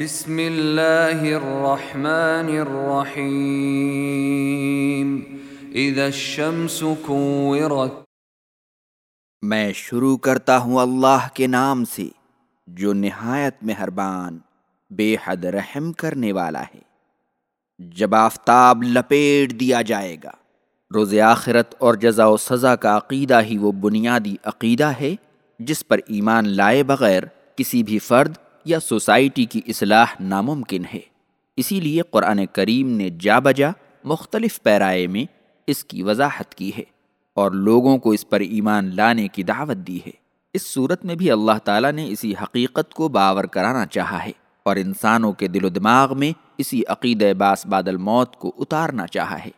بسم اللہ الرحمن الرحیم. اذا الشمس کورت میں شروع کرتا ہوں اللہ کے نام سے، جو نہایت مہربان، بے حد رحم کرنے والا ہے۔ جب آفتاب لپیٹ دیا جائے گا، روز آخرت اور جزا و سزا کا عقیدہ ہی وہ بنیادی عقیدہ ہے، جس پر ایمان لائے بغیر کسی بھی فرد یا سوسائٹی کی اصلاح ناممکن ہے۔ اسی لیے قرآن کریم نے جا بجا مختلف پیرائے میں اس کی وضاحت کی ہے اور لوگوں کو اس پر ایمان لانے کی دعوت دی ہے۔ اس صورت میں بھی اللہ تعالیٰ نے اسی حقیقت کو باور کرانا چاہا ہے اور انسانوں کے دل و دماغ میں اسی عقید باس بادل موت کو اتارنا چاہا ہے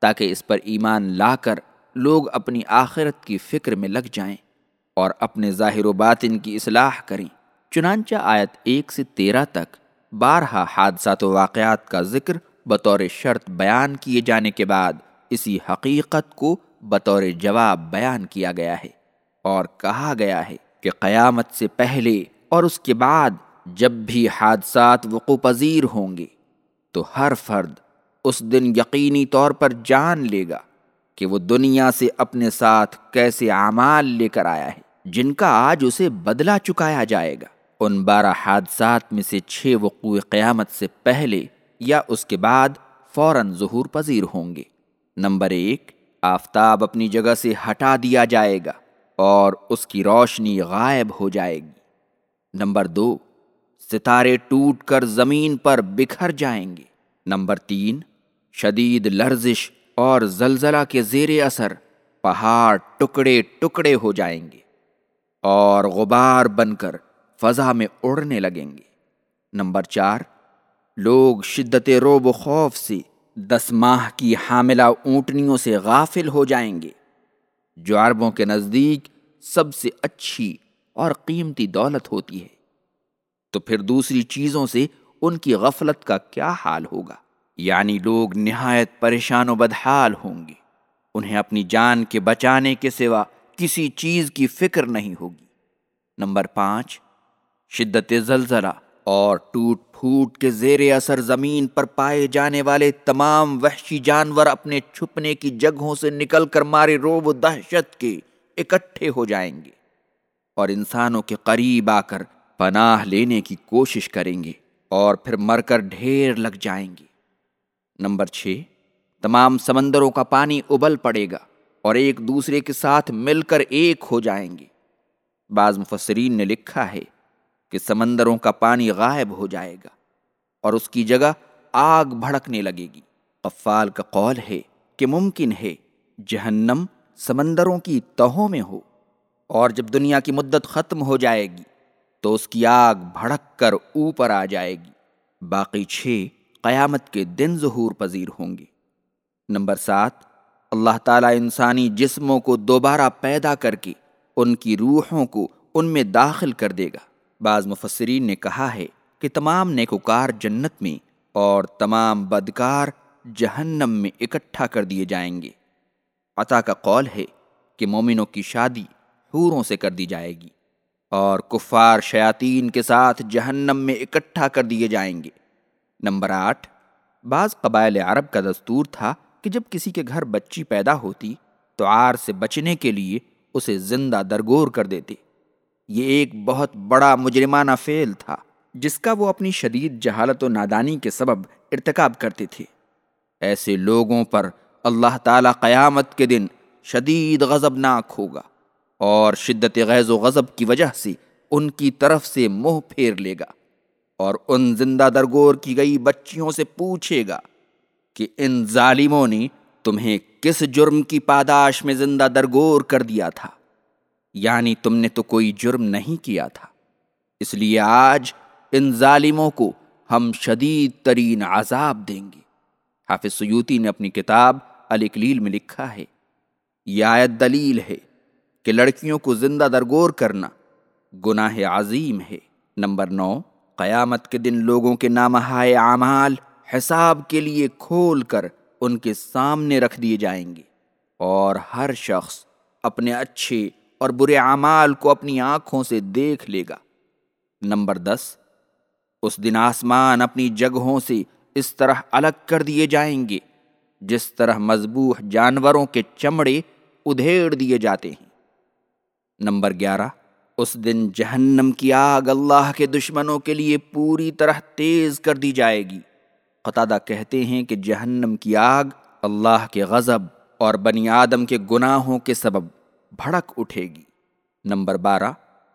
تاکہ اس پر ایمان لا کر لوگ اپنی آخرت کی فکر میں لگ جائیں اور اپنے ظاہر و باطن کی اصلاح کریں۔ چنانچہ آیت ایک سے تیرہ تک بارہا حادثات و واقعات کا ذکر بطور شرط بیان کیے جانے کے بعد اسی حقیقت کو بطور جواب بیان کیا گیا ہے اور کہا گیا ہے کہ قیامت سے پہلے اور اس کے بعد جب بھی حادثات وقوع پذیر ہوں گے تو ہر فرد اس دن یقینی طور پر جان لے گا کہ وہ دنیا سے اپنے ساتھ کیسے اعمال لے کر آیا ہے، جن کا آج اسے بدلہ چکایا جائے گا۔ ان بارہ حادثات میں سے چھ وقوع قیامت سے پہلے یا اس کے بعد فوراً ظہور پذیر ہوں گے۔ نمبر ایک، آفتاب اپنی جگہ سے ہٹا دیا جائے گا اور اس کی روشنی غائب ہو جائے گی۔ نمبر دو، ستارے ٹوٹ کر زمین پر بکھر جائیں گے۔ نمبر تین، شدید لرزش اور زلزلہ کے زیر اثر پہاڑ ٹکڑے ٹکڑے ہو جائیں گے اور غبار بن کر فضا میں اڑنے لگیں گے۔ نمبر چار، لوگ شدت روب و خوف سے دس ماہ کی حاملہ اونٹنیوں سے غافل ہو جائیں گے۔ جو عربوں کے نزدیک سب سے اچھی اور قیمتی دولت ہوتی ہے۔ تو پھر دوسری چیزوں سے ان کی غفلت کا کیا حال ہوگا؟ یعنی لوگ نہایت پریشان و بدحال ہوں گے۔ انہیں اپنی جان کے بچانے کے سوا کسی چیز کی فکر نہیں ہوگی۔ نمبر پانچ شدت زلزلہ اور ٹوٹ پھوٹ کے زیر اثر زمین پر پائے جانے والے تمام وحشی جانور اپنے چھپنے کی جگہوں سے نکل کر مارے روب و دہشت کے اکٹھے ہو جائیں گے اور انسانوں کے قریب آ کر پناہ لینے کی کوشش کریں گے اور پھر مر کر ڈھیر لگ جائیں گے۔ نمبر چھ، تمام سمندروں کا پانی ابل پڑے گا اور ایک دوسرے کے ساتھ مل کر ایک ہو جائیں گے۔ بعض مفسرین نے لکھا ہے کہ سمندروں کا پانی غائب ہو جائے گا اور اس کی جگہ آگ بھڑکنے لگے گی۔ قفال کا قول ہے کہ ممکن ہے جہنم سمندروں کی تہوں میں ہو اور جب دنیا کی مدت ختم ہو جائے گی تو اس کی آگ بھڑک کر اوپر آ جائے گی۔ باقی چھ قیامت کے دن ظہور پذیر ہوں گے۔ نمبر سات، اللہ تعالیٰ انسانی جسموں کو دوبارہ پیدا کر کے ان کی روحوں کو ان میں داخل کر دے گا۔ بعض مفسرین نے کہا ہے کہ تمام نیکوکار جنت میں اور تمام بدکار جہنم میں اکٹھا کر دیے جائیں گے۔ عطا کا قول ہے کہ مومنوں کی شادی حوروں سے کر دی جائے گی اور کفار شیاطین کے ساتھ جہنم میں اکٹھا کر دیے جائیں گے۔ نمبر آٹھ، بعض قبائل عرب کا دستور تھا کہ جب کسی کے گھر بچی پیدا ہوتی تو آر سے بچنے کے لیے اسے زندہ درگور کر دیتے۔ یہ ایک بہت بڑا مجرمانہ فعل تھا، جس کا وہ اپنی شدید جہالت و نادانی کے سبب ارتکاب کرتے تھے۔ ایسے لوگوں پر اللہ تعالی قیامت کے دن شدید غضب ناک ہوگا اور شدت غیظ و غضب کی وجہ سے ان کی طرف سے منہ پھیر لے گا اور ان زندہ درگور کی گئی بچیوں سے پوچھے گا کہ ان ظالموں نے تمہیں کس جرم کی پاداش میں زندہ درگور کر دیا تھا؟ یعنی تم نے تو کوئی جرم نہیں کیا تھا۔ اس لیے آج ان ظالموں کو ہم شدید ترین عذاب دیں گے۔ حافظ سیوتی نے اپنی کتاب الکلیل میں لکھا ہے، یہ آیت دلیل ہے کہ لڑکیوں کو زندہ درگور کرنا گناہ عظیم ہے۔ نمبر نو، قیامت کے دن لوگوں کے نامہائے اعمال حساب کے لیے کھول کر ان کے سامنے رکھ دیے جائیں گے اور ہر شخص اپنے اچھے اور برے اعمال کو اپنی آنکھوں سے دیکھ لے گا۔ نمبر دس، اس دن آسمان اپنی جگہوں سے اس طرح الگ کر دیے جائیں گے، جس طرح مضبوح جانوروں کے چمڑے ادھیڑ دیے جاتے ہیں۔ نمبر گیارہ، اس دن جہنم کی آگ اللہ کے دشمنوں کے لیے پوری طرح تیز کر دی جائے گی۔ قطادہ کہتے ہیں کہ جہنم کی آگ اللہ کے غضب اور بنی آدم کے گناہوں کے سبب بھڑک اٹھے گی۔ نمبر بارہ،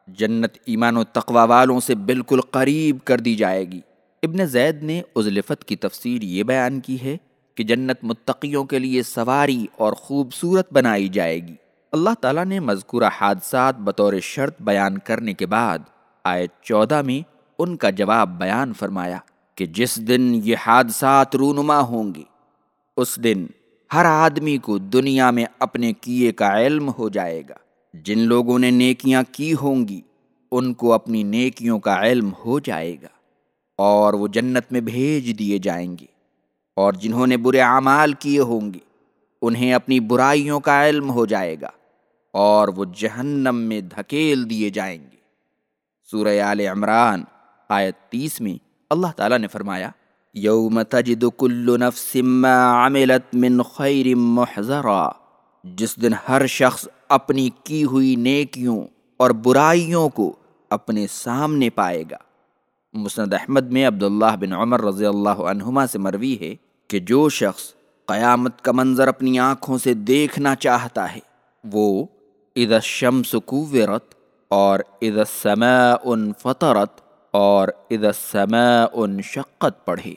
جنت ایمان و تقوا والوں سے بالکل قریب کر دی جائے گی۔ ابن زید نے ازلفت کی تفسیر یہ بیان کی ہے کہ جنت متقیوں کے لیے سواری اور خوبصورت بنائی جائے گی۔ اللہ تعالیٰ نے مذکورہ حادثات بطور شرط بیان کرنے کے بعد آیت چودہ میں ان کا جواب بیان فرمایا کہ جس دن یہ حادثات رونما ہوں گے، اس دن ہر آدمی کو دنیا میں اپنے کیے کا علم ہو جائے گا۔ جن لوگوں نے نیکیاں کی ہوں گی، ان کو اپنی نیکیوں کا علم ہو جائے گا اور وہ جنت میں بھیج دیے جائیں گے۔ اور جنہوں نے برے اعمال کیے ہوں گے، انہیں اپنی برائیوں کا علم ہو جائے گا اور وہ جہنم میں دھکیل دیے جائیں گے۔ سورہ آل عمران آیت تیس میں اللہ تعالیٰ نے فرمایا یوم تجد کل نفس ما عملت من خیر محضرا جس دن ہر شخص اپنی کی ہوئی نیکیوں اور برائیوں کو اپنے سامنے پائے گا۔ مسند احمد میں عبداللہ بن عمر رضی اللہ عنہما سے مروی ہے کہ جو شخص قیامت کا منظر اپنی آنکھوں سے دیکھنا چاہتا ہے، وہ اذا الشمس کوورت اور اذا السماء فطرت اور اذا السماء شقت پڑھے۔